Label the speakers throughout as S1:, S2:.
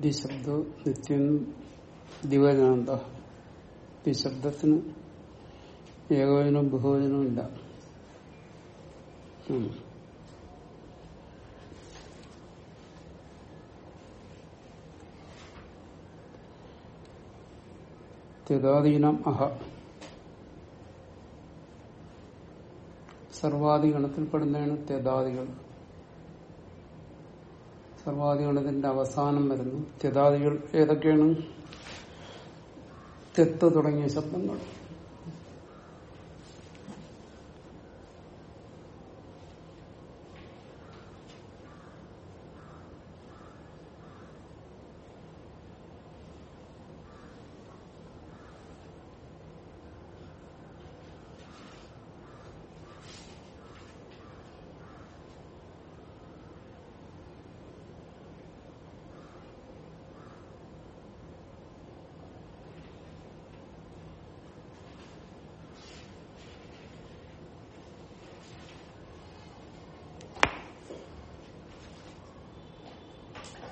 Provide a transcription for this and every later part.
S1: ദിശബ്ദ നിത്യം ദിവനാന്ത ദ്വിശബ്ദത്തിന് ഏകവചനവും ബഹുവചനവും ഇല്ല. ഉം. ത്യതാദീനം അഹ. സർവാദി ഗണത്തിൽപ്പെടുന്നതാണ് ത്യതാദികൾ ഇതിന്റെ അവസാനം വരുന്നു. ത്യതാദികൾ ഏതൊക്കെയാണ്? തെത്ത് തുടങ്ങിയ ശബ്ദങ്ങൾ.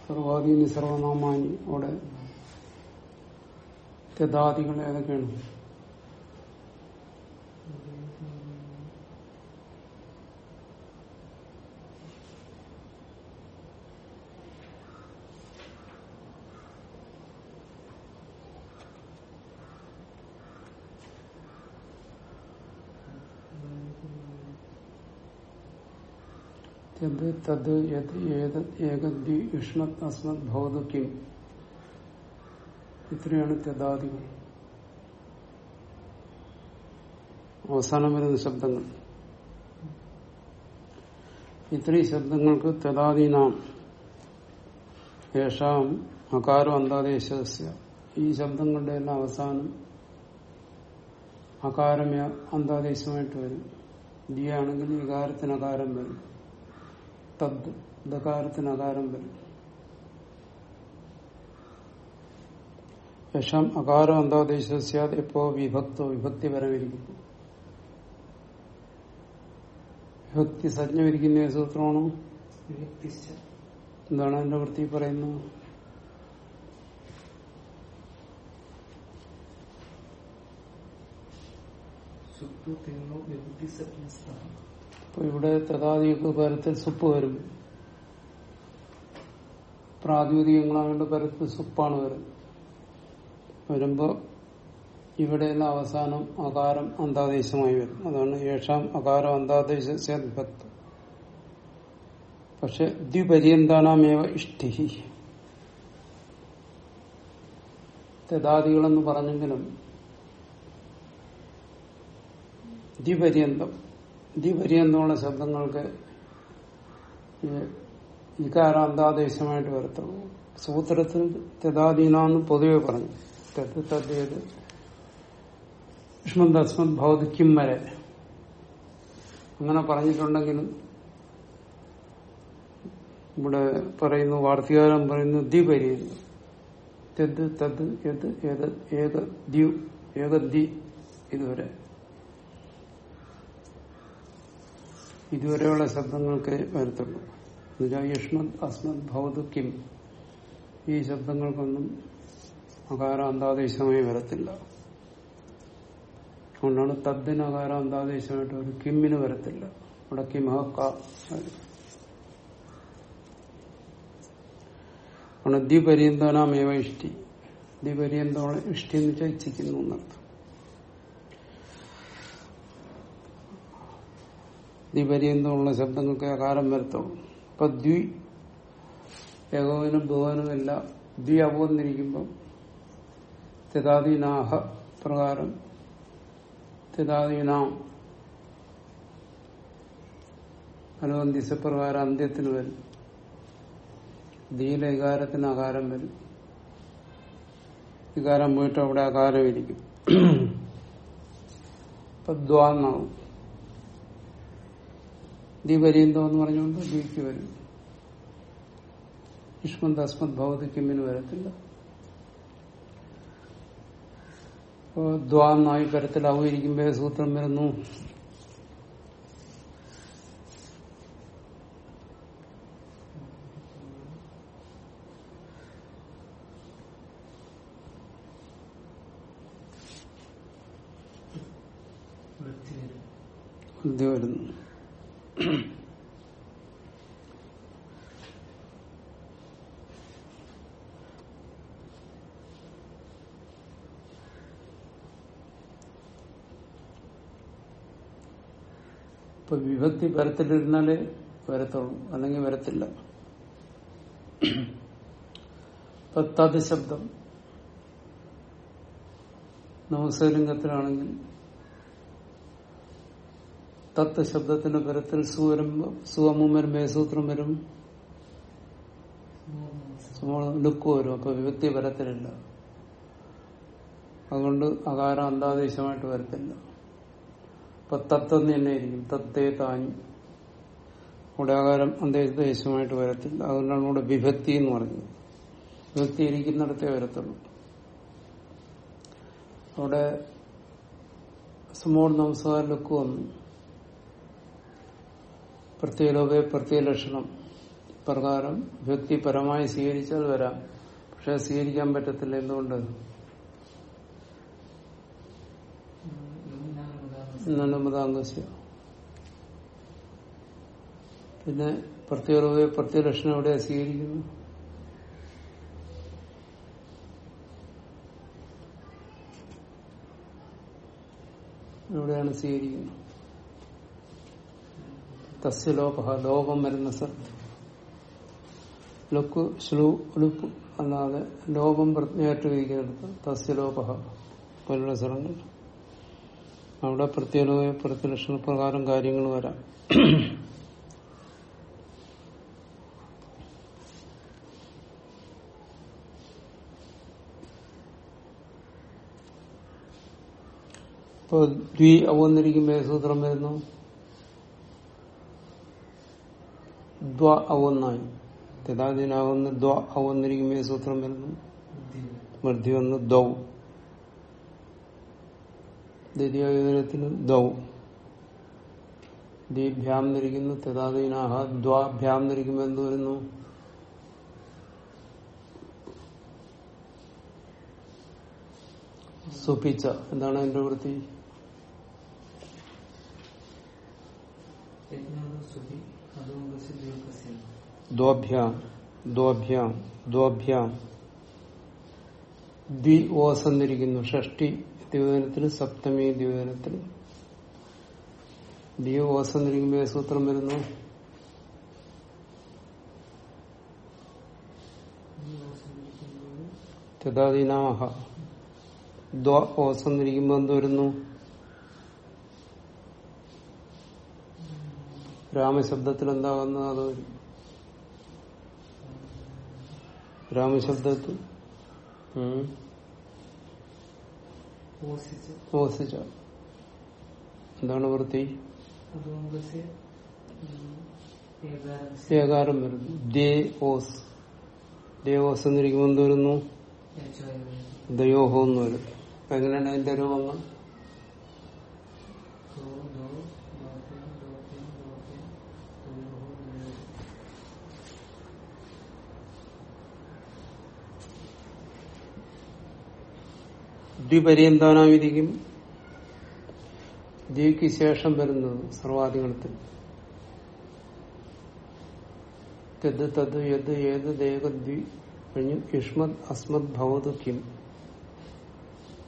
S1: സർവാദീനി സർവനാമാനി. അവിടെ ഗതാദികൾ ഏതൊക്കെയാണ് യത് തത് യത് ഏത് ഏകദ്വി അസ്മത് ഭൗതക്യം ഇത്രയാണ് ത്യതാദികൾ അവസാനം വരുന്ന ശബ്ദങ്ങൾ. ഇത്രയും ശബ്ദങ്ങൾക്ക് തദാദീനാം യേഷാം അകാരോ അന്താദേശസ്യ. ഈ ശബ്ദങ്ങളുടെ എല്ലാം അവസാനം അകാരമേ അന്താദേശമായിട്ട് വരും. ദിയാണെങ്കിൽ വികാരത്തിന് അകാരം വരും. തദ് ദകാരത്തിന് അകാരം വരും. യശം അകാരം അന്താദേശസ്യാത് എപ്പോ വിഭക്തോ വിഭക്തി പരമിരിക്കുന്നു വിഭക്തി സജ്ഞ വിരിക്കുന്ന സൂത്രമാണോ? എന്താണ് അതിന്റെ വൃത്തി പറയുന്നത്? അപ്പൊ ഇവിടെ തഥാദിക്ക് പരത്തിൽ സുപ്പ് വരും. പ്രാതിപതികങ്ങളാകേണ്ട പരത്തിൽ സുപ്പാണ് വരുന്നത്. വരുമ്പോ ഇവിടെയെല്ലാം അവസാനം അകാരം അന്താദേശമായി വരും. അതാണ് ഏഷാം അകാരം അന്താദേശ പക്ഷെ ദ്വിപര്യന്താനാമേവ ഇഷ്ടി തെതാദികളെന്ന് പറഞ്ഞെങ്കിലും ദ്വിപര്യന്തം ദ്വിപര്യന്തമുള്ള ശബ്ദങ്ങൾക്ക് ഇകാരാന്താദേശമായിട്ട് വരത്തുള്ളൂ. സൂത്രത്തിൽ തെതാദീനാന്ന് പൊതുവെ പറഞ്ഞു. തെത്ത് അസ്മത് ഭൗതിക്കും വരെ. അങ്ങനെ പറഞ്ഞിട്ടുണ്ടെങ്കിലും ഇവിടെ പറയുന്നു വാർത്തകാരം പറയുന്നു തെത് തത് ഏത്? ഏത്? ഏത്? ദ്യു ഏകദ്വി ഇതുവരെ. ഇതുവരെയുള്ള ശബ്ദങ്ങൾക്ക് വരത്തുള്ളൂ എന്നുവെച്ചാൽ യുഷ്മത് അസ്മത് കിം. ഈ ശബ്ദങ്ങൾക്കൊന്നും അകാരാന്താദേശമായി വരത്തില്ല. അതുകൊണ്ടാണ് തദ്ദിന് അകാരാന്താദേശമായിട്ട് ഒരു കിമ്മിന് വരത്തില്ല. അവിടെ കിമഹ ആണ് ദ്വിപര്യന്തനാമേവ ഇഷ്ടി. ദ്വിപര്യന്തോളം ഇഷ്ടി എന്ന് വെച്ചാൽ ഇച്ഛിക്കുന്നു എന്നർത്ഥം. ദ്വിപര്യന്തമുള്ള ശബ്ദങ്ങൾക്ക് അകാരം വരത്തുള്ളൂ ഇപ്പൊ ദ്വി ഏകോപനും ബഹുവനും എല്ലാം ദ്വി അപോന്നിരിക്കുമ്പം തിതാദീനാഹ പ്രകാരം തിതാദീനാം അനുബന്ധിച്ച പ്രകാരം അന്ത്യത്തിന് വരും. ധീല വികാരത്തിന് അകാരം വരും. വികാരം പോയിട്ട് അവിടെ അകാരം ഇരിക്കും ഇപ്പൊ ദ്വാന്നാവും ദ്വിപര്യന്തം എന്ന് പറഞ്ഞുകൊണ്ട് ദ്വിക്ക് വരും. യുഷ്മന്ത് അസ്മത് ഭൗതികമ്മിന് വരത്തില്ല. അപ്പോൾ ദ്വാന്നായി പരത്തിലാവുമായിരിക്കുമ്പോൾ സൂത്രം വരുന്നു. വരുന്നു. ഇപ്പൊ വിഭക്തി വരത്തിലിരുന്നാലേ വരത്തുള്ളൂ അല്ലെങ്കിൽ വരത്തില്ല. തത് ശബ്ദം നമസ്കരിംഗത്തിലാണെങ്കിൽ തത്ത് ശബ്ദത്തിന്റെ പരത്തിൽ സു വരുമ്പോ സുവമും വരും മേസൂത്രം വരും ലുക്ക് വരും അപ്പൊ വിഭക്തി വരത്തിലില്ല അതുകൊണ്ട് അകാരം അന്താദേശമായിട്ട് വരത്തില്ല. അപ്പൊ തത്തെന്ന് തന്നെ ഇരിക്കും. തത്തേ താഞ്ഞ് ഇവിടെ ആകാരം അന്തേദേശമായിട്ട് വരത്തില്ല. അതുകൊണ്ടാണ് ഇവിടെ വിഭക്തി എന്ന് പറഞ്ഞത്. വിഭക്തി ഇരിക്കുന്നിടത്തേ വരത്തുള്ളൂ. അവിടെ സുമോൾ നമസ്കാരം ലുക്ക് വന്നു. പ്രത്യേകലോപെ പ്രത്യേക ലക്ഷണം പ്രകാരം വ്യക്തി പരമായി സ്വീകരിച്ചാൽ വരാം. പക്ഷെ സ്വീകരിക്കാൻ പറ്റത്തില്ല എന്തുകൊണ്ട്? നനുമതാംഗസ്യ പിന്നെ പ്രത്യേക ലക്ഷണം എവിടെയാ സ്വീകരിക്കുന്നു എവിടെയാണ് സ്വീകരിക്കുന്നത്? തസ്യ ലോപ ലോപം വരുന്ന സ്ഥലത്ത് ലുക്ക് ശ്ലൂ ഉളുപ്പ് അല്ലാതെ ലോപം പ്രജ്ഞയായിട്ട് വിധിക്കുന്നിടത്ത് തസ്യ ലോപ പോലുള്ള സ്ഥലങ്ങൾ അവിടെ പ്രത്യേക പ്രത്യലക്ഷണ പ്രകാരം കാര്യങ്ങൾ വരാം. ഇപ്പൊ ദ്വി അവന്നിരിക്കും സൂത്രം വരുന്നു? ദ്വ അവന്നായി. തെതാദിനാവുന്ന ദ്വ അവന്നിരിക്കും സൂത്രം വരുന്നു. മധ്യ വന്ന് ദൗ ദ്വിതീയത്തിന് ദൗ ദീഭ്യാം നിരിക്കുന്നു തെതാദീനാഹ ദ്വാഭ്യാം നിരിക്കുമ്പോ എന്ത് വരുന്നു? സുപിച്ച എന്താണ് എന്റെ വൃത്തി? ദ്വാഭ്യാം ദ്വാഭ്യാം ദ്വാഭ്യാം ദ്വി ഓസ് എന്നിരിക്കുന്നു ഷഷ്ടി ദ്വിവചനത്തിന് സപ്തമി ദ്വിവചനത്തിന് ദ്വി ഓസ് എന്നിരിക്കുമ്പോ ഏത് സൂത്രം വരുന്നു. തഥാദീനാമഹ ദ്വ ഓസ് എന്നിരിക്കുമ്പോ എന്ത് വരുന്നു? രാമശബ്ദത്തിൽ എന്താ വന്നത്? അത് വരും രാമശബ്ദത്തിൽ. ഓസിച്ച എന്താണ് വൃത്തി? ഏകാരം. വരുന്നു. ദേ ഓസ്. ദേ ഓസ് എന്നിരിക്കുമ്പോൾ എന്ത് വരുന്നു? ദയോഹോ എന്ന് വരും. എങ്ങനെയാണ് അതിന്റെ രൂപങ്ങൾ? ദ്വിപര്യന്താനായിരിക്കും ദ്വിക്ക് ശേഷം വരുന്നത് സർവാധികളത്തിൽ തത് തത് യത് ഏത് ദേഹദ്വി കഴിഞ്ഞു? യുഷ്മത് അസ്മത് ഭവത് കിം.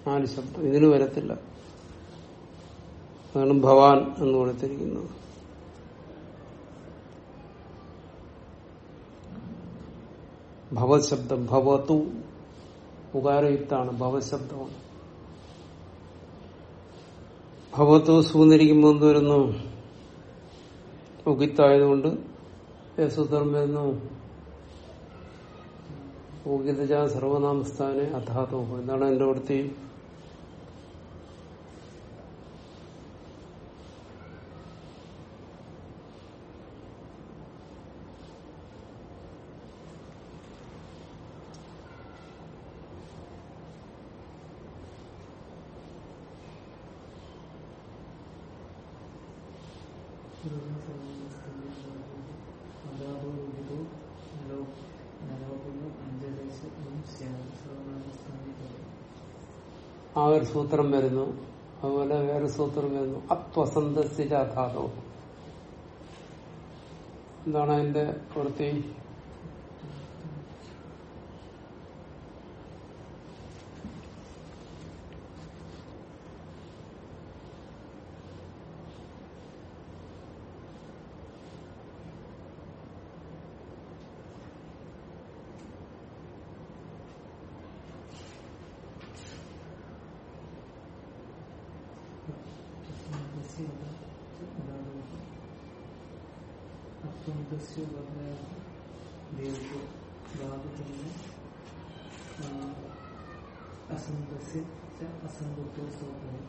S1: നാല് ശബ്ദം. ഇതിന് വരത്തില്ല. അതാണ് ഭവാൻ എന്ന് കൊടുത്തിരിക്കുന്നത് ഭവശബ്ദം ശബ്ദം ഭവതു. ഉകാരയുക്താണ് ഭവശബ്ദമാണ്. ഭവത്തു സൂന്നിരിക്കുമ്പോൾ എന്ത് വരുന്നു? ഉഗിത്തായതുകൊണ്ട് യേസുധർമ്മ വരുന്നു ഊകിതജ സർവനാമസ്ഥാനെ അധാതോ. എന്താണ് എന്റെ വൃത്തി? ഒരു സൂത്രം വരുന്നു. അതുപോലെ വേറെ സൂത്രം വരുന്നു. അത്വസന്തസ്ഥിരാധാതോ എന്താണ് അതിന്റെ വൃത്തി
S2: അസംഗസ്യ അസംഗത്വ സ്വഭാവം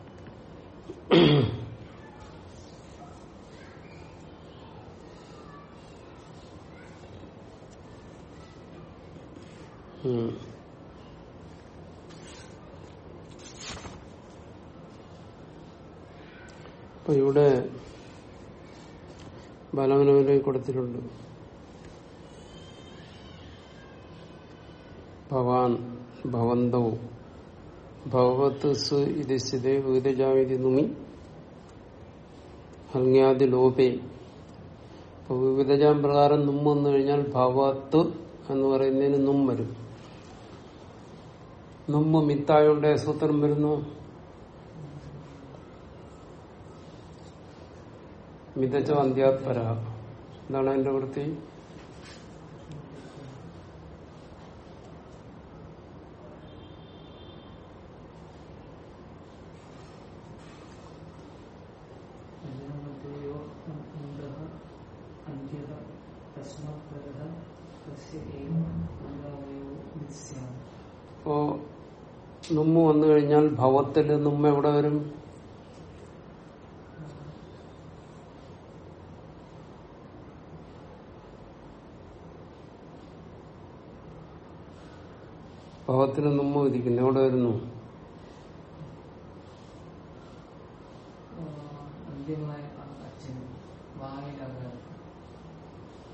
S1: ഉം. അപ്പൊ ഇവിടെ ബലവനവനെ കൊടുത്തിട്ടുണ്ട്. ഭവാൻ ഭവന്തോ. ഭഗവത്ത് സ് ഇത് സ്ഥിതേ വിവിധജാമിതി നുമി. ഹങ്യാദി ലോപേ. അപ്പൊ വിവിധജാം പ്രകാരം നും വന്നു കഴിഞ്ഞാൽ ഭവത്ത് എന്ന് പറയുന്നതിന് നും വരും. നുമ്പ് മിത്തായോണ്ട് സൂത്രം വരുന്നു. മിതച്ച അന്ത്യാത്പര എന്താണ് അതിന്റെ വൃത്തി? അപ്പോ നുമ്മ വന്നു കഴിഞ്ഞാൽ ഭവത്തിൽ നുമ്മ എവിടെ വരും? ഭവത്തിന് നമ്മ വിധിക്കുന്നു എവിടെ വരുന്നു?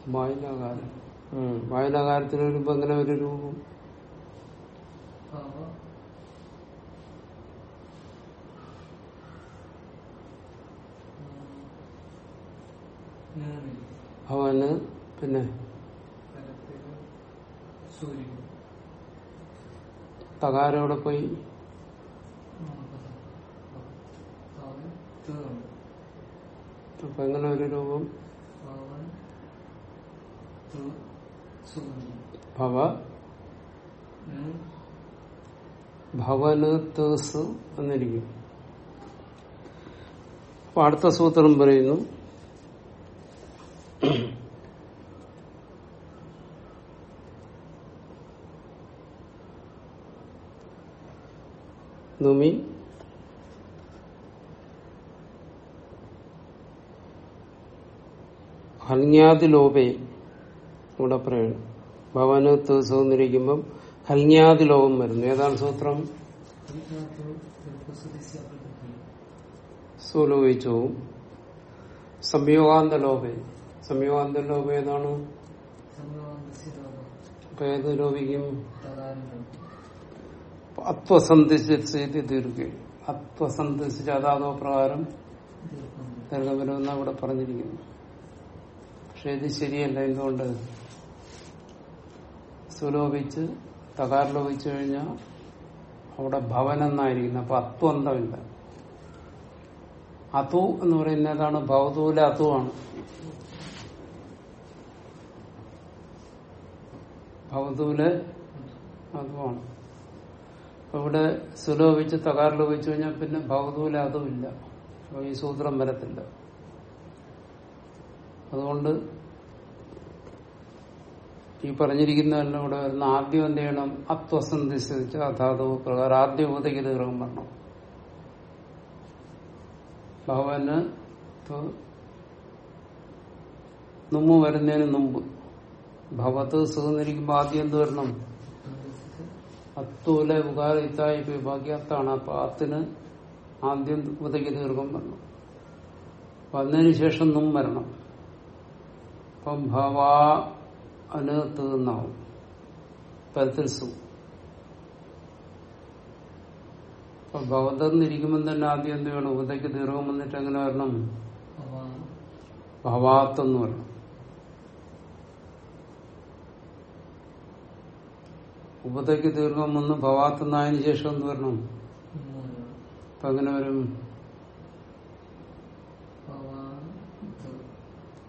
S1: വായനാകാരം. വായനാകാരത്തിന് വരുമ്പോ അങ്ങനെ ഒരു രൂപം
S2: ഭാവ മൂന്നിൽ
S1: അവന് പിന്നെ
S2: തലത്തിൽ സൂര്യൻ
S1: എവിടെ പോയി. അപ്പൊ എങ്ങനെ ഒരു രൂപം. ഭവ. ഭവന് തേസ് എന്നിരിക്കും. അപ്പൊ അടുത്ത സൂത്രം പറയുന്നു. നുമി ഹൽങ്യാതി ലോപേ ഇവിടെ പറയണം. ഭവന് ദിവസവും ഇരിക്കുമ്പം ഹൽങ്യാതി ലോകം വരുന്നു. ഏതാണ് സൂത്രം? സുലോപിച്ചവും സംയോഗാന്ത ലോപേ സംയോഗാന്ത ലോപ ഏതാണ് അപ്പൊ ഏത് ലോപിക്കും? അത്വസന്ധിച്ച് ദീർഘം അത്വസന്ധിച്ച് അതാതോ പ്രകാരം ദീർഘവരുമെന്ന് അവിടെ പറഞ്ഞിരിക്കുന്നു. പക്ഷെ ഇത് ശരിയല്ല. എന്തുകൊണ്ട്? സുലോപിച്ച് തകാറിലോപിച്ചു കഴിഞ്ഞാൽ അവിടെ ഭവനെന്നായിരിക്കുന്നു. അപ്പൊ അത്വന്തമില്ല. അതു എന്ന് പറയുന്ന ഏതാണ്? ഭവതൂല അതുവാണ്. ഭൗതൂല അതുമാണ് അപ്പൊ ഇവിടെ സുലോപിച്ച് തകാർ ലോപിച്ചു കഴിഞ്ഞാൽ പിന്നെ ഭവതൂല അതുമില്ല അപ്പൊ ഈ സൂത്രം വരത്തില്ല. അതുകൊണ്ട് ഈ പറഞ്ഞിരിക്കുന്നതെല്ലാം ഇവിടെ വരുന്ന ആദ്യം എന്ത് ചെയ്യണം? അത്വസന്ധിച്ച് അതാത് പ്രകാരം ആദ്യം ഉപതയ്ക്ക് ഗ്രഹം വരണം. ഭവന് നുമ്മ് വരുന്നതിന് മുമ്പ് ഭവത്ത് സുഖന്നിരിക്കുമ്പോ ആദ്യം എന്ത് വരണം? അത്തൂല ഉകാര ഇത്തായി അത്താണ് അപ്പൊ അത്തിന് ആദ്യം ഉപതയ്ക്ക് ദീർഘം വരണം. വന്നതിന് ശേഷം നും വരണം. അപ്പം ഭവാ അന് തീർന്നാവും പരത്തിൽ സു അപ്പൊ ഭവതെന്നിരിക്കുമ്പോൾ തന്നെ ആദ്യം എന്ത് വേണം? ഉപതയ്ക്ക് ദീർഘം വന്നിട്ട് എങ്ങനെ വരണം ഭവാത്തെന്ന് വരണം. ഉപതയ്ക്ക് ദീർഘം വന്ന് ഭവാത്തുന്നായതിനു ശേഷം എന്ത് വരണം? അപ്പൊ എങ്ങനെ വരും?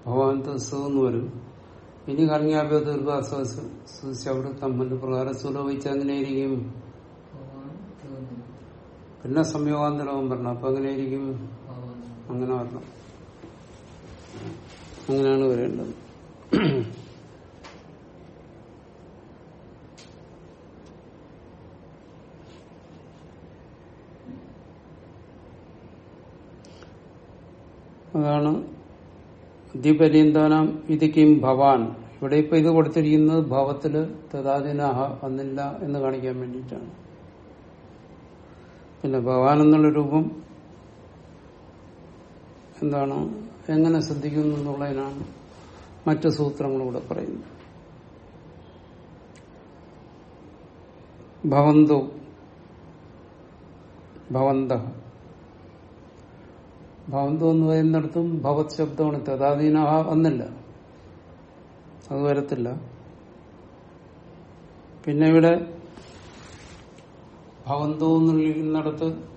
S1: ഭവാന്ത്. സു എന്ന് വരും. ഇനി കർമ്യാഭ്യ ദീർഘാസ്വദിച്ച് തമ്മിന്റെ പ്രകാരം സുലോഭിച്ച്
S2: അങ്ങനെയായിരിക്കും
S1: പിന്നെ സംയോഗാന്തരവും വരണം. അപ്പൊ
S2: അങ്ങനെയായിരിക്കും
S1: അങ്ങനെ വരണം. അങ്ങനെയാണ് വരേണ്ടത്. അതാണ് ദ്വിപരീന്താനം ഇതിക്കും ഭവാൻ. ഇവിടെ ഇപ്പൊ ഇത് കൊടുത്തിരിക്കുന്നത് ഭവത്തിൽ തഥാദിനാഹ വന്നില്ല എന്ന് കാണിക്കാൻ വേണ്ടിയിട്ടാണ്. പിന്നെ ഭവാൻ എന്നുള്ള രൂപം എന്താണ്? എങ്ങനെ ശ്രദ്ധിക്കുന്നു എന്നുള്ളതിനാണ് മറ്റു സൂത്രങ്ങളിലൂടെ പറയുന്നത്. ഭവന്തു ഭവന്ത. ഭവന്തു എന്ന് പറയുന്നിടത്തും ഭവത് ശബ്ദമാണ്. തഥാധീന വന്നില്ല. അത് വരത്തില്ല. പിന്നെ ഇവിടെ ഭവന്തു എന്നുള്ളിടത്ത്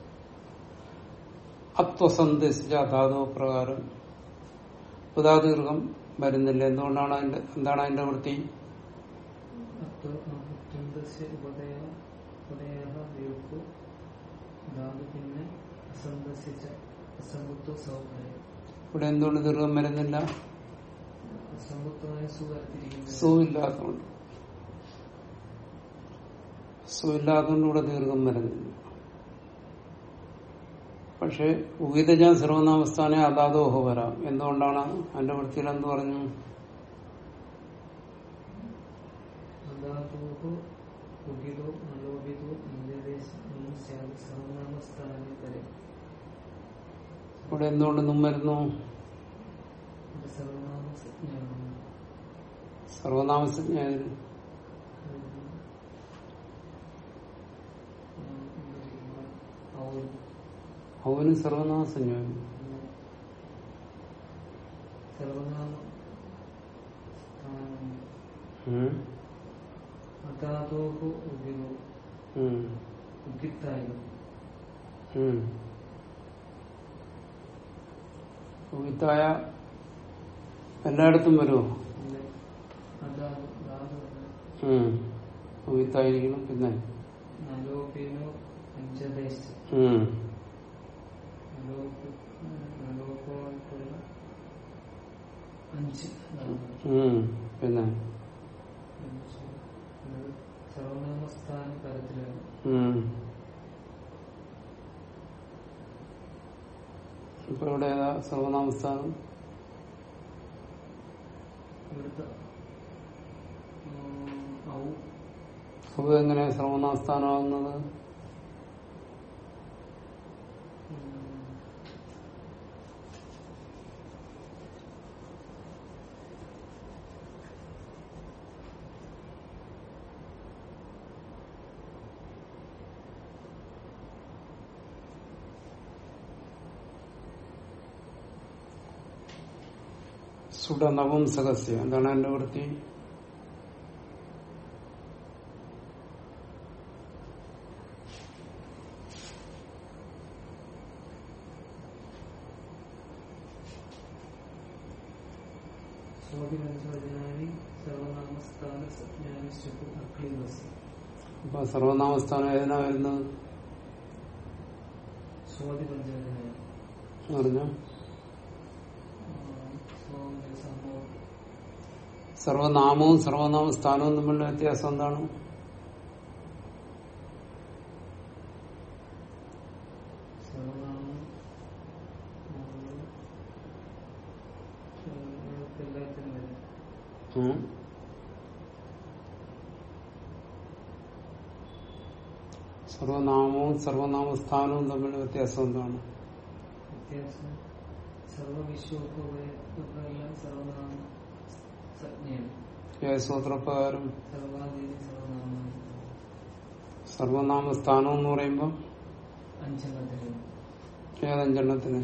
S1: അത്വസന്ദേശിച്ച ധാതു പ്രകാരം ഉദാദീർഘം വരുന്നില്ല. എന്തുകൊണ്ടാണ് അതിന്റെ എന്താണ് അതിന്റെ വൃത്തി?
S2: പിന്നെ
S1: ഇവിടെ എന്തുകൊണ്ട് ദീർഘം വരുന്നില്ല? സു ഇല്ലാത്തതുകൊണ്ട് സു ഇല്ലാത്തതുകൊണ്ട് ഇവിടെ ദീർഘം വരുന്നില്ല. പക്ഷെ ഉഗീതജാൻ സർവനാമസ്ഥാനെ അതാദോഹ വരാം. എന്തുകൊണ്ടാണ്? അതിന്റെ വൃത്തിയിൽ എന്ത് പറഞ്ഞു?
S2: ഉഗിതോ ഇന്ത്യദേശം സർവനാമസ്ഥാനെ തരെ.
S1: ഇവിടെ എന്തുകൊണ്ട് നും വരുന്നു
S2: സർവനാമ സജ്ഞാനം
S1: സർവനാമസജ്ഞാതിന് അവനും സർവനാമസഞ്ജാതി
S2: സർവനാമ
S1: ഉം. ഉം. ഉം. ഉഗിത്തായ എല്ലായിടത്തും വരുമോ ഉം. ഉഗിത്തായിരിക്കണം പിന്നെ ഉം. ഉം. പിന്നെ
S2: തരത്തിലാണ്
S1: ഉം. ഇപ്പൊ ഇവിടെ ഏതാ സർവനാമസ്ഥാനം?
S2: ഇവിടുത്തെ ഉം, ഔ.
S1: അത് എങ്ങനെ സർവനാമസ്ഥാനമാകുന്നത്? സുഡ നവംസകസ്യ എന്താണ് എന്റെ വൃത്തി? അപ്പൊ സർവനാമസ്ഥാനം ഏതിനാ വരുന്നത്? പറഞ്ഞ.
S2: സ്വാതി സർവനാമ
S1: സർവനാമവും സർവനാമസ്ഥാനവും തമ്മിലുള്ള വ്യത്യാസം എന്താണ്?
S2: സർവനാമവും
S1: സർവനാമ? സർവനാമവും സർവനാമസ്ഥാനവും തമ്മിലുള്ള വ്യത്യാസം എന്താണ്?
S2: വ്യത്യാസം സർവവിശ്വോപകയെല്ലാം സർവനാമ സജ്ഞയാണ്
S1: ഏത് സൂത്രപ്രകാരം
S2: സർവനാമ
S1: സ്ഥാനം എന്ന്
S2: പറയുമ്പോ
S1: ഏതഞ്ചെണ്ണത്തിന്?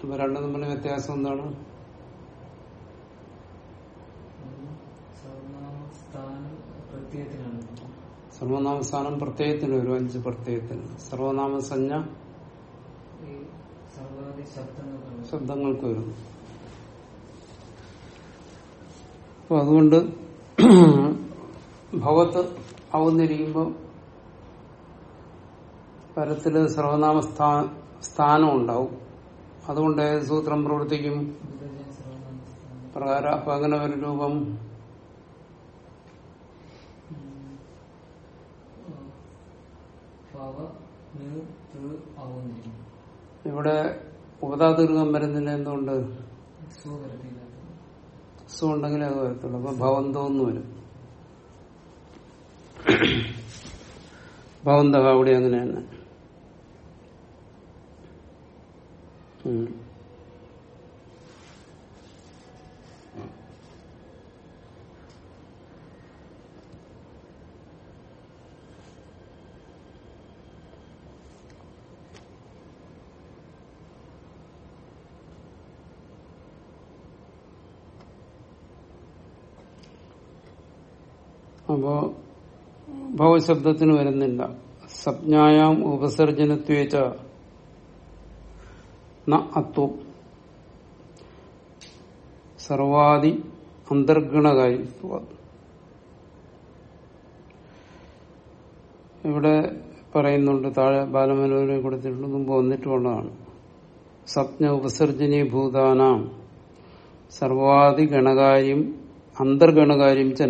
S1: അപ്പൊ രണ്ടും തമ്മിൽ വ്യത്യാസം എന്താണ്? സർവനാമസ്ഥാനം പ്രത്യയത്തിന് വരും അഞ്ച് പ്രത്യയത്തിന്. സർവനാമസഞ്ജ ശബ്ദങ്ങൾക്ക് വരും. അപ്പൊ അതുകൊണ്ട് ഭഗവത്ത് ആവുന്നിരിക്കുമ്പോൾ പരത്തിൽ സർവനാമ സ്ഥാ- സ്ഥാനം ഉണ്ടാവും അതുകൊണ്ട് സൂത്രം പ്രവർത്തിക്കും? പ്രകാരം അപ്പൊ അങ്ങനെ ഒരു രൂപം
S2: പവ ന് ത് ആവുന്നിരിക്കും
S1: ഇവിടെ ഉപതാതീർഘം വരുന്നില്ല എന്തുകൊണ്ട്
S2: സു
S1: ഉണ്ടെങ്കിലേ അത് വരത്തുള്ളൂ. അപ്പൊ ഭവന്തോന്ന് വരും. ഭവന്ത അവിടെ അങ്ങനെ അപ്പോ ഭവശബ്ദത്തിന് വരുന്നില്ല. സംജ്ഞായാം ഉപസർജനത്വേച്ച അത്വം. സർവാദി അന്തർഗണകാരി ഇവിടെ പറയുന്നുണ്ട് താഴെ ബാലമനോരെ കൊടുത്തിട്ടുണ്ട് മുമ്പ് വന്നിട്ടുള്ളതാണ് സ്വപ്ന ഉപസർജനീ ഭൂതാനാം സർവാദി ഗണകാര്യം അന്തർഗണകാര്യം ച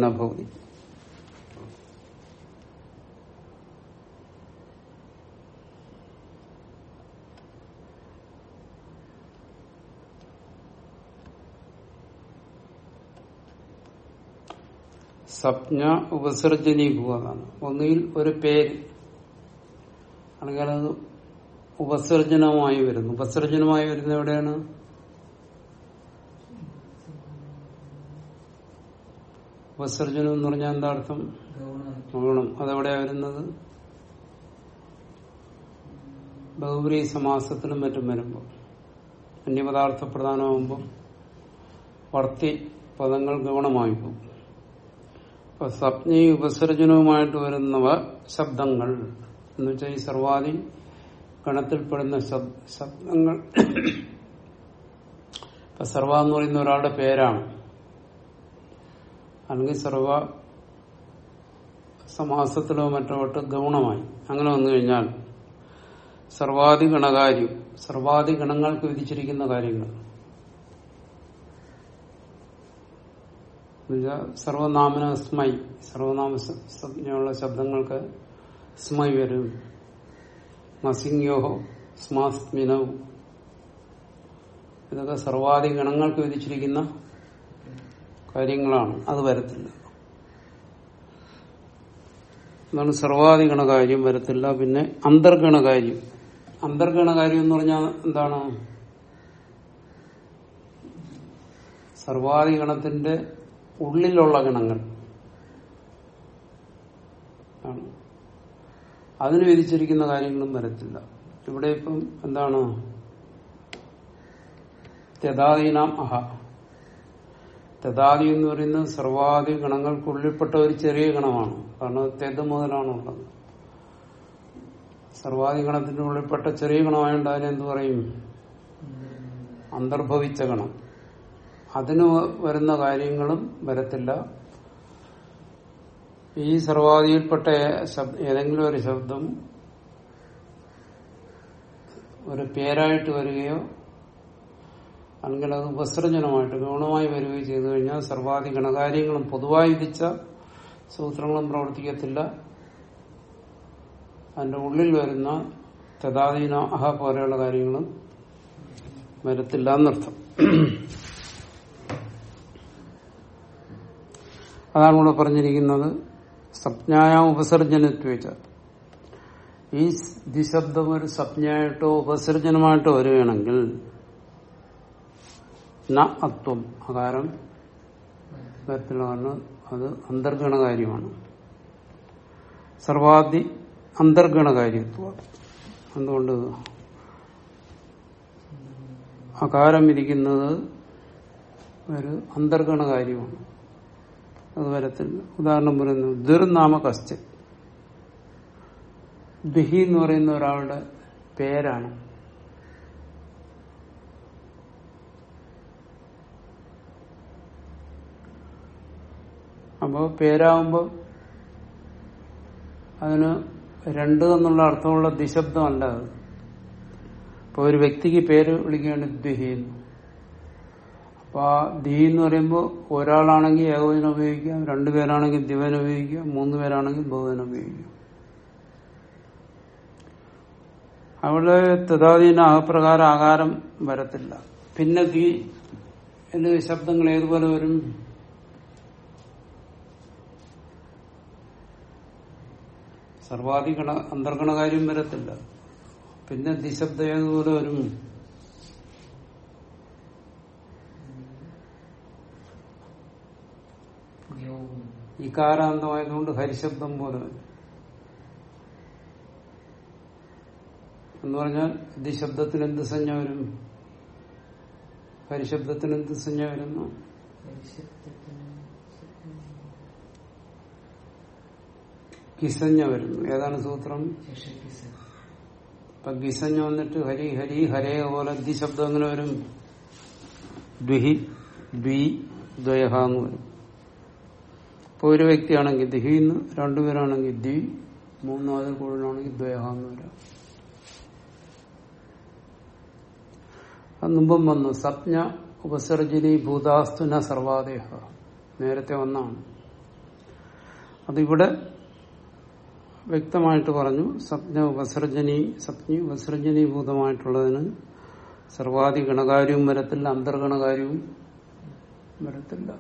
S1: നഭവതി സ്വപ്ന ഉപസർജനീഭൂതാണ് ഒന്നുകിൽ ഒരു പേര്. അല്ലെങ്കിൽ അത് ഉപസർജനമായി വരുന്നു. ഉപസർജനമായി വരുന്നത് എവിടെയാണ്? ഉപസർജനം എന്ന് പറഞ്ഞാൽ എന്താ അർത്ഥം? ഗൗണം അതെവിടെയാ വരുന്നത്? ബഹുബരി സമാസത്തിലും മറ്റും വരുമ്പോൾ. അന്യപദാർത്ഥ പ്രധാനമാകുമ്പോൾ വർത്തി പദങ്ങൾ ഗൗണമായി പോകും. അപ്പൊ സ്വപ്ന ഉപസർജനവുമായിട്ട് വരുന്നവ ശബ്ദങ്ങൾ. എന്ന് വെച്ചാൽ ഈ സർവാദി ഗണത്തിൽപ്പെടുന്ന ശബ്- ശബ്ദങ്ങൾ. ഇപ്പൊ സർവ എന്ന് പറയുന്ന ഒരാളുടെ പേരാണ്. അല്ലെങ്കിൽ സർവ സമാസത്തിലോ മറ്റോ ഗൗണമായി. അങ്ങനെ വന്നു കഴിഞ്ഞാൽ സർവാദി ഗണകാര്യം സർവാദി ഗണങ്ങൾക്ക് വിധിച്ചിരിക്കുന്ന കാര്യങ്ങൾ. സർവനാമന സ്മൈ സർവനാമ സംജ്ഞയുള്ള ശബ്ദങ്ങൾക്ക് സ്മൈ വരും. മസിംഗ്യോഹോ സ്മാസ്മിനോ. ഇതൊക്കെ സർവാദി ഗണങ്ങൾക്ക് വിധിച്ചിരിക്കുന്ന കാര്യങ്ങളാണ്. അത് വരത്തില്ല. എന്താണ് സർവാധിഗണകാര്യം വരത്തില്ല. പിന്നെ അന്തർഗണകാര്യം അന്തർഗണകാര്യം എന്ന് പറഞ്ഞാൽ എന്താണ്? സർവാധിഗണത്തിന്റെ ഉള്ളിലുള്ള ഗണങ്ങൾ. അതിന് വിധിച്ചിരിക്കുന്ന കാര്യങ്ങളും വരത്തില്ല. ഇവിടെ ഇപ്പം എന്താണ്? തെതാദീനാം അഹ. തെതാദി എന്ന് പറയുന്നത് സർവാദി ഗണങ്ങൾക്കുള്ളിൽപ്പെട്ട ഒരു ചെറിയ ഗണമാണ്. കാരണം തെത് മുതലാണ് ഉള്ളത്. സർവാദി ഗണത്തിന്റെ ഉള്ളിൽപ്പെട്ട ചെറിയ ഗണമായതുകൊണ്ട് അതിനെ എന്ത് പറയും? അന്തർഭവിച്ച ഗണം. അതിന് വരുന്ന കാര്യങ്ങളും വരത്തില്ല. ഈ സർവാധിയിൽപ്പെട്ട ഏതെങ്കിലും ഒരു ശബ്ദം ഒരു പേരായിട്ട് വരികയോ അല്ലെങ്കിൽ അത് ഉപസർജനമായിട്ട് ഗൗണമായി വരികയോ ചെയ്തു കഴിഞ്ഞാൽ സർവാധി ഗണകാര്യങ്ങളും പൊതുവായി വിധിച്ച സൂത്രങ്ങളും പ്രവർത്തിക്കത്തില്ല. അതിന്റെ ഉള്ളിൽ വരുന്ന തഥാധീന അഹ പോലെയുള്ള കാര്യങ്ങളും വരത്തില്ല എന്നർത്ഥം. അതാണ് ഇവിടെ പറഞ്ഞിരിക്കുന്നത്. സംജ്ഞായ ഉപസർജനത്വച്ച ഈ ദിശബ്ദം ഒരു സംജ്ഞയായിട്ടോ ഉപസർജനമായിട്ടോ വരികയാണെങ്കിൽ ന അത്വം അകാരം വരത്തില്ല കാരണം അത് അന്തർഗണ കാര്യമാണ്. സർവാദി അന്തർഗണകാര്യത്വം എന്തുകൊണ്ട്? അകാരം ഇരിക്കുന്നത് ഒരു അന്തർഗണ കാര്യമാണ്. അത് വരത്തില്ല. ഉദാഹരണം പറയുന്നു ദുർനാമ കസ്റ്റ് ബിഹി എന്ന് പറയുന്ന ഒരാളുടെ പേരാണ്. അപ്പോ പേരാകുമ്പോൾ അതിന് രണ്ട് എന്നുള്ള അർത്ഥമുള്ള ദിശബ്ദമല്ല അത്. അപ്പോൾ ഒരു വ്യക്തിക്ക് പേര് വിളിക്കുകയാണ് ദ്വിഹി എന്ന്. അപ്പൊ ആ ദി എന്ന് പറയുമ്പോൾ ഒരാളാണെങ്കിൽ ഏകോചനം ഉപയോഗിക്കാം രണ്ടുപേരാണെങ്കിൽ ദിവൻ ഉപയോഗിക്കാം മൂന്ന് പേരാണെങ്കിൽ ബഹുവനം ഉപയോഗിക്കാം. അവിടെ തഥാധീന അഹപ്രകാര ആകാരം വരത്തില്ല. പിന്നെ ദീ എന്ന ശബ്ദങ്ങൾ ഏതുപോലെ വരും? സർവാധികണ അന്തർഗണകാര്യം വരത്തില്ല. പിന്നെ ദിശബ്ദം ഏതുപോലെ വരും? ഇകാരാന്തമായതുകൊണ്ട് ഹരിശബ്ദം പോലെ. എന്ന് പറഞ്ഞാൽ ദിശബ്ദത്തിന് എന്ത് സഞ്ജ വരും? ഹരിശബ്ദത്തിന് എന്ത് സഞ്ജ വരുന്നു കിസഞ്ഞ വരുന്നു ഏതാണ് സൂത്രം? ഇപ്പൊ ഗിസഞ്ഞ വന്നിട്ട് ഹരി ഹരി ഹരേ പോലെ ദ്വിശബ്ദം എങ്ങനെ വരും? ദ്വിഹി ദ്വി ദ്വയഹ എന്ന് വരും. ഇപ്പൊ ഒരു വ്യക്തിയാണെങ്കിൽ ദിഹി എന്ന് രണ്ടുപേരാണെങ്കിൽ ദി മൂന്നും അതിൽ കൂടുതലാണെങ്കിൽ എന്ന് വരാം മുമ്പും വന്നു സപ്ന ഉപസർജനി ഭൂതാസ്തുന സർവാദേഹ. നേരത്തെ ഒന്നാണ് അതിവിടെ വ്യക്തമായിട്ട് പറഞ്ഞു സപ്ന ഉപസർജനി സപ്നി ഉപസർജനീഭൂതമായിട്ടുള്ളതിന് സർവാധി ഗണകാര്യവും വരത്തില്ല അന്തർഗണകാര്യവും വരത്തില്ല.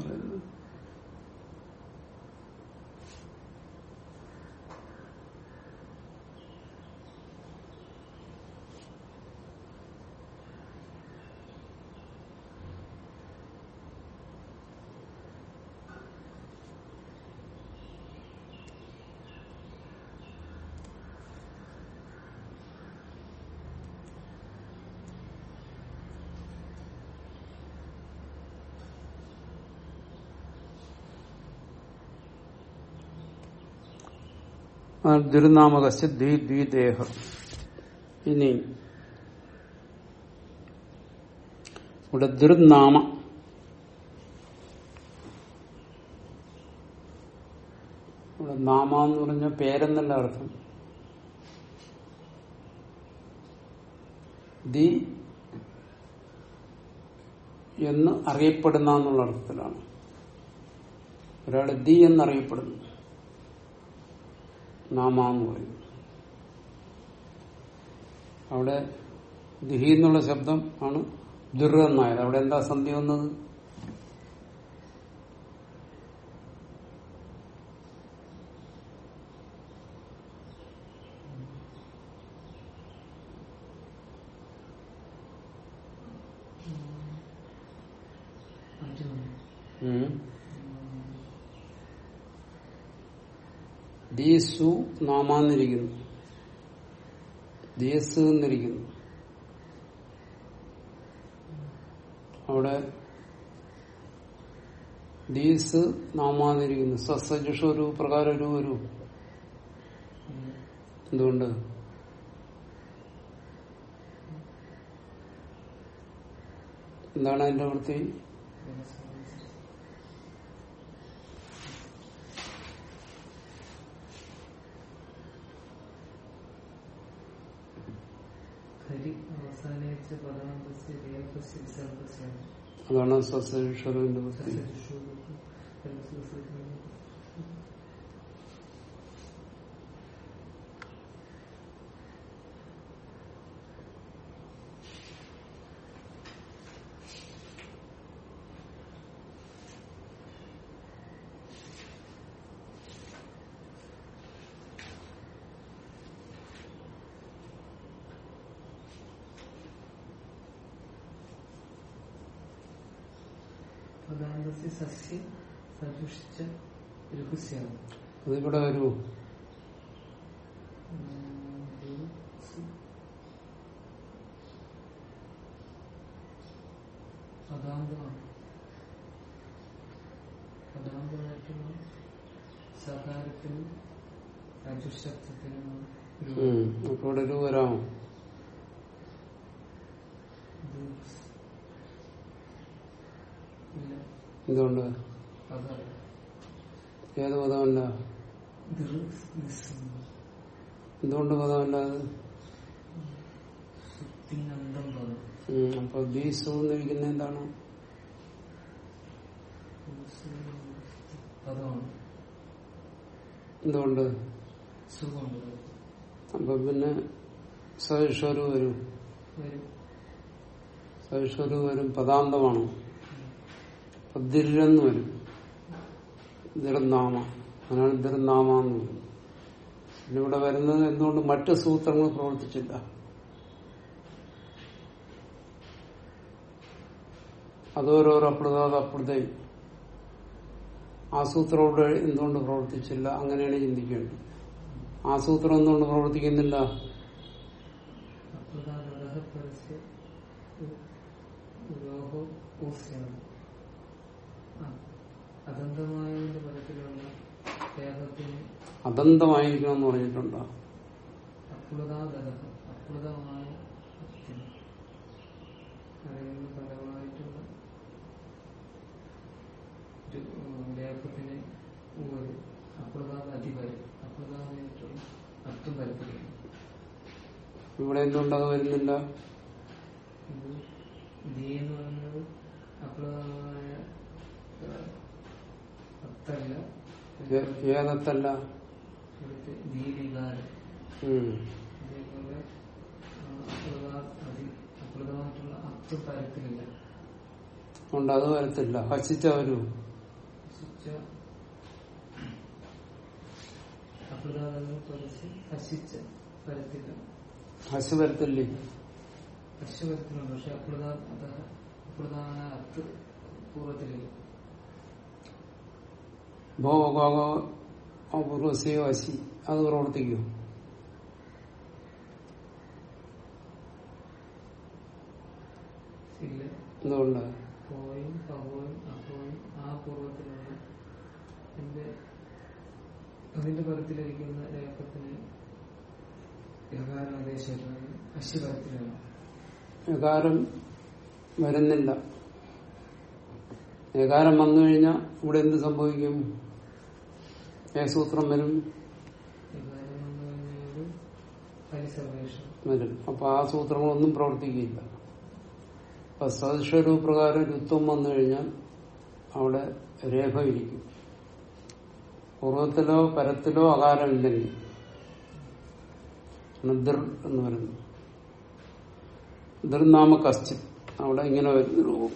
S1: പറയുന്നു. അതാണ് ദുരുനാമകസ്യ ദ്വി ദ്വിദേഹം. ഇനി ഇവിടെ ദുർനാമ ഇവിടെ നാമ എന്ന് പറഞ്ഞ പേരെന്നല്ല അർത്ഥം. ദി എന്ന് അറിയപ്പെടുന്ന എന്നുള്ള അർത്ഥത്തിലാണ്. ഒരാൾ ദി എന്നറിയപ്പെടുന്നു. നാമ എന്ന് പറയും അവിടെ ദിഹി എന്നുള്ള ശബ്ദം ആണ് ദുർ എന്നായത്. അവിടെ എന്താ സന്ധി വന്നത്
S2: അഞ്ചു മണി
S1: ഉം. ദീസു നാമാന്നിരിക്കുന്നു ദേസ് എന്നിരിക്കുന്നു. അവിടെ ദീസ് നാമാന്നിരിക്കുന്നു സസജുഷ ഒരു പ്രകാരം ഒരു ഒരു. എന്തുകൊണ്ട്? എന്താണ് അതിന്റെ വൃത്തി? അതാണ് സസജുഷറിന്റെ അതിവിടെ ഒരു
S2: പദാന്തമാണ് പദാന്തമായിട്ടുള്ള സകാരത്തിനും രജുശബ്ദത്തിനുമാണ്
S1: ഉം. അപ്പൊ ഇവിടെ ഒരു വരാമോ
S2: ഇല്ല
S1: എന്തുകൊണ്ട് ഏത് പദമല്ല എന്തുകൊണ്ട് പദമല്ല അത്. അപ്പൊ ബീസു എന്നിരിക്കുന്ന എന്താണ്? എന്തുകൊണ്ട്? അപ്പൊ പിന്നെ സഹിഷ്വരു വരും.
S2: വരും.
S1: സഹിഷ്വരു വരും പദാന്തമാണ്. ദിരെന്ന് വരും. ദിർനാമ. അങ്ങനെയാണ് ദിർനാമ എന്ന് വരും. പിന്നെ ഇവിടെ വരുന്നത് എന്തുകൊണ്ട് മറ്റ് സൂത്രങ്ങൾ പ്രവർത്തിച്ചില്ല? അതോരോരോ അപ്രതാത് അപ്രതയും. ആ സൂത്രോട് എന്തുകൊണ്ട് പ്രവർത്തിച്ചില്ല? അങ്ങനെയാണ് ചിന്തിക്കേണ്ടത്. ആ സൂത്രം എന്തുകൊണ്ട് പ്രവർത്തിക്കുന്നില്ല?
S2: ലോഹോ
S1: അദന്തമായിരിക്കണം എന്ന് പറഞ്ഞിട്ടുണ്ടോ? ഇവിടെ എന്തുകൊണ്ട് അത് വരുന്നില്ല?
S2: ദീ എന്ന് പറയുന്നത് അപ്ലുതമായ
S1: ഏതത്തല്ല
S2: ഉണ്ട് അതി
S1: വരത്തില്ല ഹസിച്ച വരൂ
S2: ശിക്ഷ വരത്തില്ലേ
S1: ഹസ് വരത്തില്ലേ
S2: പക്ഷെ അപ്രധാന പൂർവത്തിലില്ല.
S1: ഭോഗോ അത് പ്രവർത്തിക്കും. എന്തുകൊണ്ട്?
S2: പോയും പവോയും അപ്പോയും ആ പൂർവത്തിലുള്ള എന്റെ അതിന്റെ പദത്തിലിരിക്കുന്ന രേഖത്തിന് യഥാനാദേശമായിട്ട് അശ്വ തരത്തിലാണ്
S1: ഏകാരം വരുന്നില്ല. ഏകാരം വന്നു കഴിഞ്ഞാൽ ഇവിടെ എന്ത് സംഭവിക്കും? ഏസൂത്രം വരും. വരും. അപ്പൊ ആ സൂത്രങ്ങളൊന്നും പ്രവർത്തിക്കില്ല. അപ്പൊ സദൃശരൂപ്രകാരം രുത്വം വന്നു കഴിഞ്ഞാൽ അവിടെ രേഖ ഇരിക്കും. പൂർവത്തിലോ പരത്തിലോ അകാരമില്ലെങ്കിൽ നിദർ ദിർ എന്ന് പറയുന്നു ദൃനാമ കസ്റ്റിൻ അവിടെ ഇങ്ങനെ വരുന്ന. രൂപം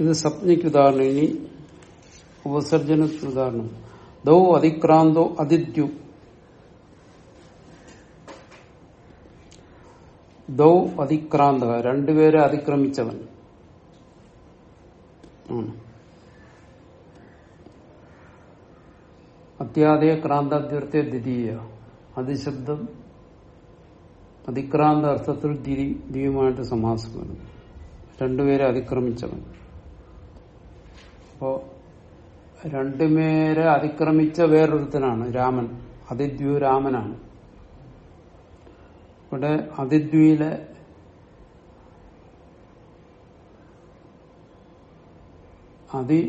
S1: ഇത് സപ്നയ്ക്ക് ഉദാഹരണം. ഇനി ഉപസർജനത്തിന് ഉദാഹരണം. ദൗ അതിക്രാന്തോ അതിദ്യു. ദൗ അതിക്രാന്ത രണ്ടുപേരെ അതിക്രമിച്ചവൻ. അത്യാദയ ക്രാന്താദ്യർത്ഥ ദ്വിതീയ. അതിശബ്ദം അതിക്രാന്ത അർത്ഥത്തിൽ ദ്വി- സമാസിക്കുന്നു സമാസം രണ്ടുപേരെ അതിക്രമിച്ചവൻ. അപ്പോ രണ്ടുപേരെ അതിക്രമിച്ച വേറൊരുത്തനാണ് രാമൻ. അതിദ്വി രാമനാണ് ഇവിടെ അതിദ്വിയിലെ അതി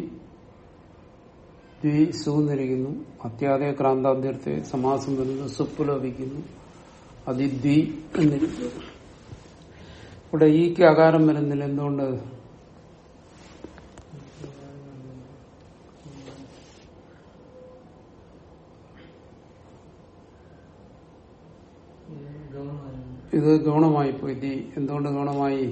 S1: ദ്വി സൂന്നിരിക്കുന്നു അത്യാദയ ക്രാന്താദ്യർത്ഥ സമാസം വരുന്നു സുപ്പ് ലഭിക്കുന്നു അതിദ്വി എന്നിരിക്കുന്നു. ഇവിടെ ഈക്ക് അകാരം വരുന്നില്ല. എന്തുകൊണ്ട്
S2: ഗൗണമാണ്
S1: ഇത് ഗൗണമായി പോയി. ദി എന്തുകൊണ്ട് ഗൗണമായി?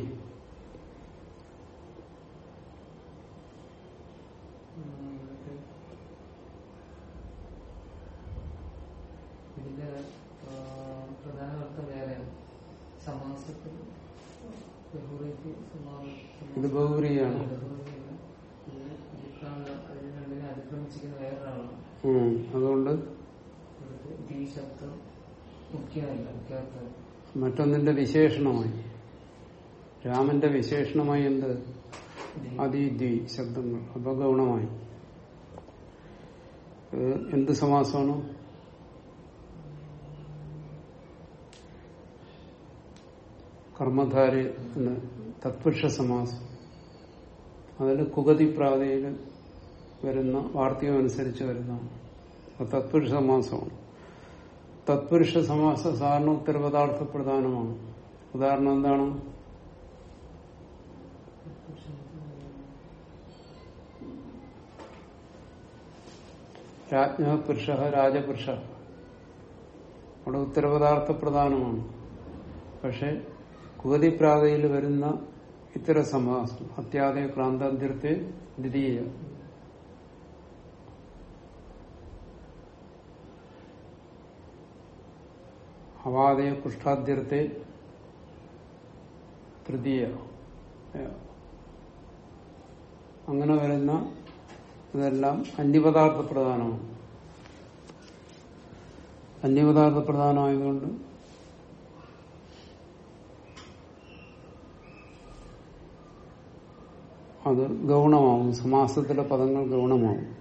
S1: ഇത് ബഹുരിയാണ്. അതുകൊണ്ട്
S2: ഇവിടുത്തെ ദീ ശബ്ദം മുഖ്യമല്ല മുഖ്യാർത്ഥം.
S1: മറ്റൊന്നിന്റെ വിശേഷണമായി. രാമന്റെ വിശേഷണമായി എന്ത്? അതിദ്വി ശബ്ദങ്ങൾ അപഗൗണമായി. എന്ത് സമാസമാണ്? കർമ്മധാരി എന്ന് തത്പുരുഷ സമാസം. അതിൽ കുഗതി പ്രാതിയിൽ വരുന്ന വാർത്തകം അനുസരിച്ച് വരുന്നതാണ് അത് തത്പുരുഷ സമാസമാണ്. തത്പുരുഷ സമാസ സാധാരണ ഉത്തരപദാർത്ഥ പ്രധാനമാണ് ഉദാഹരണം എന്താണ്? രാജ്ഞ പുരുഷ രാജപുരുഷ. അവിടെ ഉത്തരപദാർത്ഥ പ്രധാനമാണ് പക്ഷെ കുവതി പ്രാതയിൽ വരുന്ന ഇത്തരം സമാസം അത്യാദയ പ്രാന്താന്തിരത്തെ ദ്വിതീയ. അവാദയ കുഷ്ഠാദ്യത്തെ തൃതീയ. അങ്ങനെ വരുന്ന ഇതെല്ലാം അന്യപദാർത്ഥ പ്രധാനമാണ് അന്യപദാർത്ഥ പ്രധാനമായതുകൊണ്ട് അത് ഗൗണമാവും. സമാസത്തിലെ പദങ്ങൾ ഗൗണമാവും.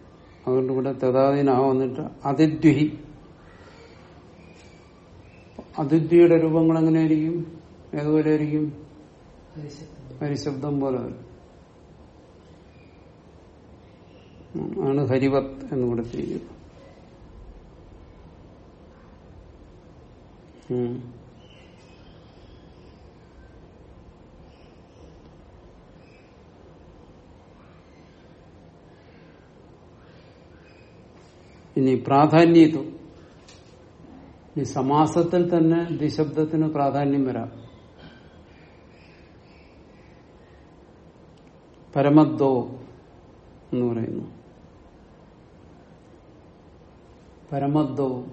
S1: അതുകൊണ്ട് ഇവിടെ തഥാധീന വന്നിട്ട് അതിദ്വിയുടെ രൂപങ്ങൾ എങ്ങനെയായിരിക്കും? ഏതുപോലെ ആയിരിക്കും
S2: ഹരിശബ്ദം
S1: പോലെ ആണ് ഹരിവത് എന്ന് കൊടുത്തിരിക്കുന്നത്. ഇനി പ്രാധാന്യത്വം. ഈ സമാസത്തിൽ തന്നെ ദ്വിശബ്ദത്തിന് പ്രാധാന്യം വരാം. പരമദ്ദോ എന്ന് പറയുന്നു. പരമദ്ദോ.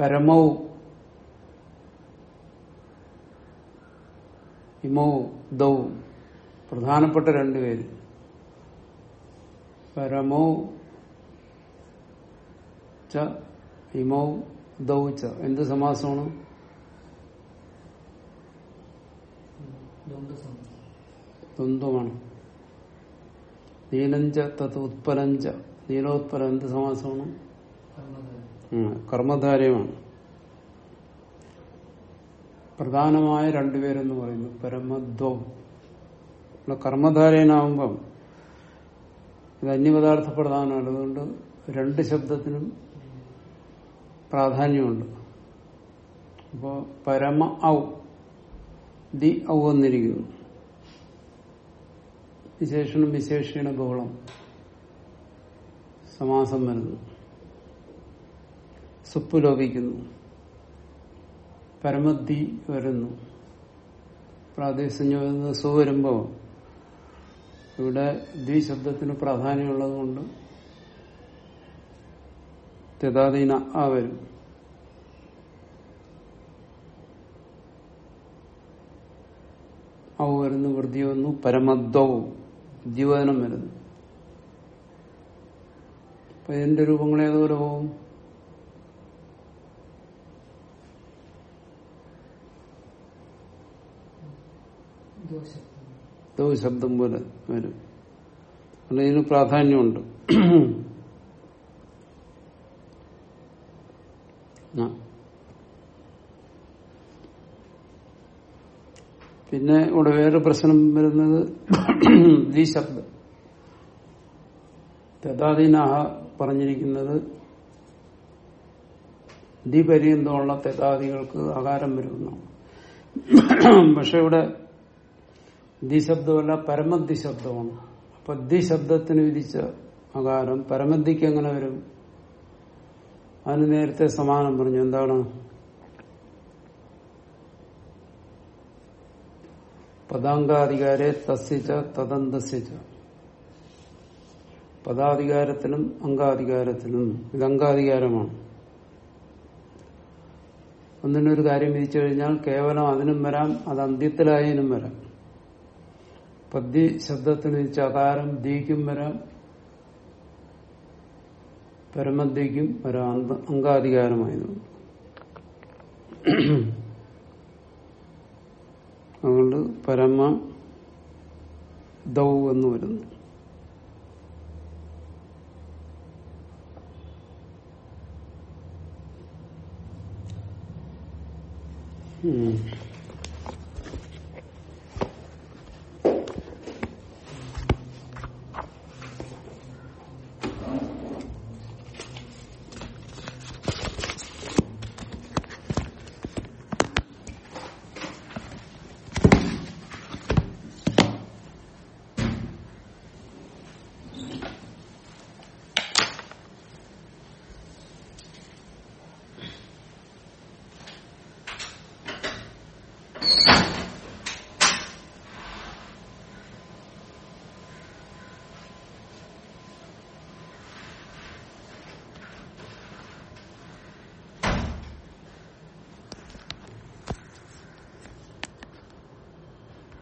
S1: പരമൗ. ഇമോ ദൗ. പ്രധാനപ്പെട്ട രണ്ടുപേര് പരമൗ ച ഇമൗ ദൗ ച എന്ത് സമാസമാണ്? ദ്വന്ദ്വമാണ് നീലഞ്ച തത് ഉത്പലഞ്ച. നീലോത്പലം എന്ത് സമാസമാണ്? കർമ്മധാരയമാണ്. പ്രധാനമായ രണ്ടുപേരെന്ന് പറയുന്നു. പരമദ്വം. കർമ്മധാരയനാവുമ്പം ഇത് അന്യപദാർത്ഥ പ്രധാനമല്ല അതുകൊണ്ട് രണ്ട് ശബ്ദത്തിനും പ്രാധാന്യമുണ്ട്. അപ്പോ പരമ ഔ ദി ഔ വന്നിരിക്കുന്നു. വിശേഷണം വിശേഷണ ബഹുളം സമാസം വരുന്നു. സുപ്പ് ലോപിക്കുന്നു. പരമദ്ധി വരുന്നു. പ്രാദേശിക സു വരുമ്പോൾ ഇവിടെ ദ്വിശബ്ദത്തിന് പ്രാധാന്യമുള്ളത് തെതാദീന ആ വരും. ഔ വരുന്നു വൃദ്ധി വന്നു പരമദ്വവും ദ്യുവനം വരുന്നു. അപ്പൊ ഇതിന്റെ രൂപങ്ങൾ ഏതുപോലെ പോവും ശബ്ദം പോലെ വരും. അല്ല ഇതിന് പ്രാധാന്യമുണ്ട്. ആ. പിന്നെ ഇവിടെ വേറെ പ്രശ്നം വരുന്നത് ഈ ശബ്ദം. തെതാദീനാഹ പറഞ്ഞിരിക്കുന്നത് ദ്വിപര്യന്തമുള്ള തെതാദികൾക്ക് ആകാരം വരുന്നു. പക്ഷെ ഇവിടെ ദ്വിശബ്ദമല്ല പരമദ്വിശബ്ദമാണ്. അപ്പൊ ദ്വിശബ്ദത്തിന് വിധിച്ച അകാരം പരമദ്ധിക്ക് എങ്ങനെ വരും? അതിന് നേരത്തെ സമാനം പറഞ്ഞു. എന്താണ് പദാങ്കാധികാരെ തസ്യച്ച തദന്തസ്യച്ച പദാധികാരത്തിനും അംഗാധികാരത്തിനും ഇത് അംഗാധികാരമാണ്. ഒന്നിനൊരു കാര്യം വിധിച്ചു കഴിഞ്ഞാൽ കേവലം അതിനും വരാം അത് അന്ത്യത്തിലായതിനും വരാം. പദ്യ ശബ്ദത്തിന് ചകാരം ദീക്കും വരാം പരമദ്യക്കും ഒരു അംഗാധികാരമായതുകൊണ്ട് അതുകൊണ്ട് പരമ ദൗ എന്ന് വരുന്നു ഉം.